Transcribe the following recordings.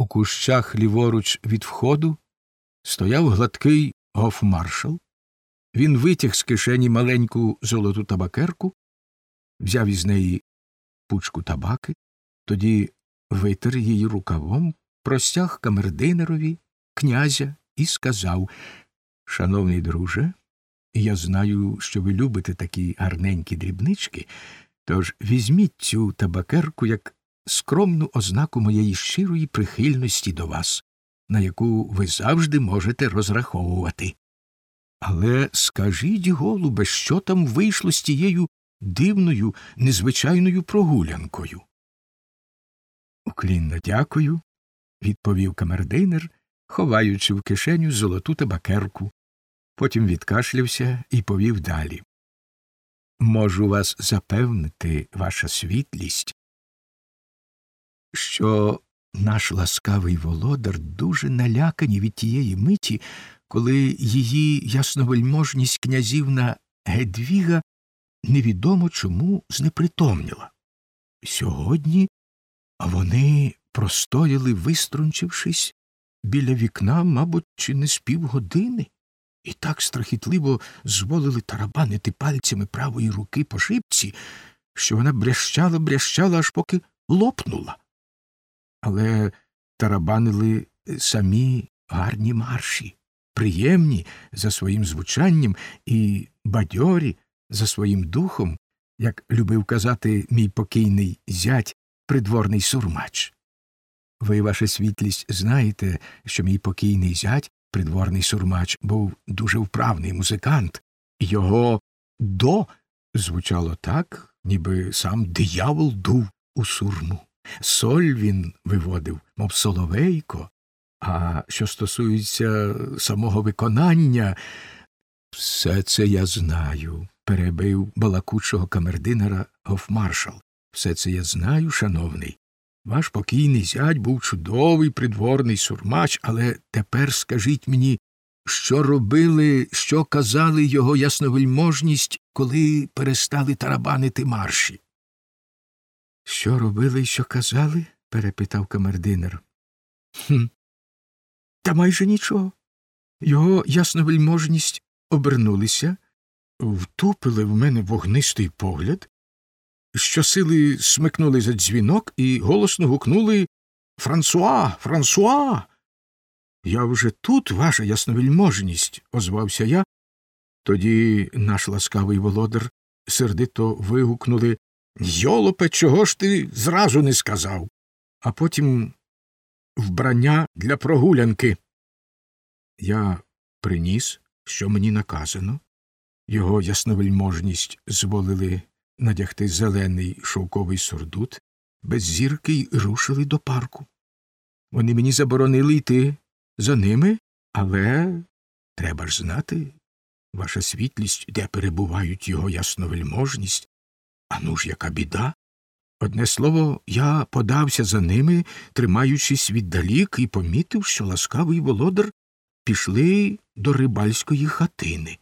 У кущах ліворуч від входу стояв гладкий гофмаршал. Він витяг з кишені маленьку золоту табакерку, взяв із неї пучку табаки, тоді витер її рукавом, простяг камердинерові, князя і сказав Шановний друже, я знаю, що ви любите такі гарненькі дрібнички, тож візьміть цю табакерку як скромну ознаку моєї щирої прихильності до вас, на яку ви завжди можете розраховувати. Але скажіть, голубе, що там вийшло з тією дивною, незвичайною прогулянкою? Уклінно дякую, відповів камердинер, ховаючи в кишеню золоту табакерку. Потім відкашлявся і повів далі. Можу вас запевнити, ваша світлість, що наш ласкавий володар дуже налякані від тієї миті, коли її ясновельможність князівна Гедвіга невідомо чому знепритомніла. Сьогодні вони простояли, виструнчившись, біля вікна, мабуть, чи не з півгодини, і так страхітливо зволили тарабанити пальцями правої руки по шипці, що вона брящала, брящала, аж поки лопнула. Але тарабанили самі гарні марші, приємні за своїм звучанням і бадьорі за своїм духом, як любив казати мій покійний зять, придворний сурмач. Ви, ваша світлість, знаєте, що мій покійний зять, придворний сурмач, був дуже вправний музикант, його до звучало так, ніби сам диявол дув у сурму. Соль він виводив, мов соловейко, а що стосується самого виконання, все це я знаю, перебив балакучого камердинера гофмаршал. Все це я знаю, шановний. Ваш покійний зять був чудовий придворний сурмач, але тепер скажіть мені, що робили, що казали його ясновельможність, коли перестали тарабанити марші? Що робили і що казали? перепитав камердинер. «Хм, Та майже нічого. Його ясновельможність обернулися, втупили в мене вогнистий погляд, щосили смикнули за дзвінок і голосно гукнули Франсуа, Франсуа. Я вже тут, ваша ясновельможність, озвався я. Тоді наш ласкавий володар сердито вигукнули Йолопе, чого ж ти зразу не сказав? А потім вбрання для прогулянки. Я приніс, що мені наказано. Його ясновельможність зволили надягти зелений шовковий сурдут, без зірки й рушили до парку. Вони мені заборонили йти за ними, але треба ж знати, ваша світлість, де перебувають його ясновельможність. Ну ж, яка біда. Одне слово, я подався за ними, тримаючись віддалік, і помітив, що ласкавий володар пішли до рибальської хатини.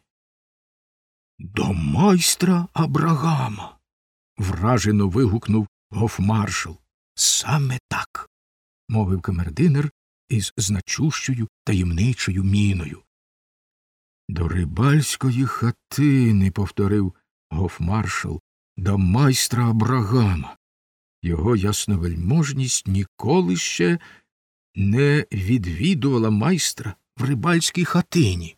До майстра Абрагама. вражено вигукнув гофмаршал. Саме так, мовив камердинер із значущою таємничою міною. До рибальської хатини, повторив гофмаршал, до майстра Абрагама. Його ясновельможність ніколи ще не відвідувала майстра в рибальській хатині.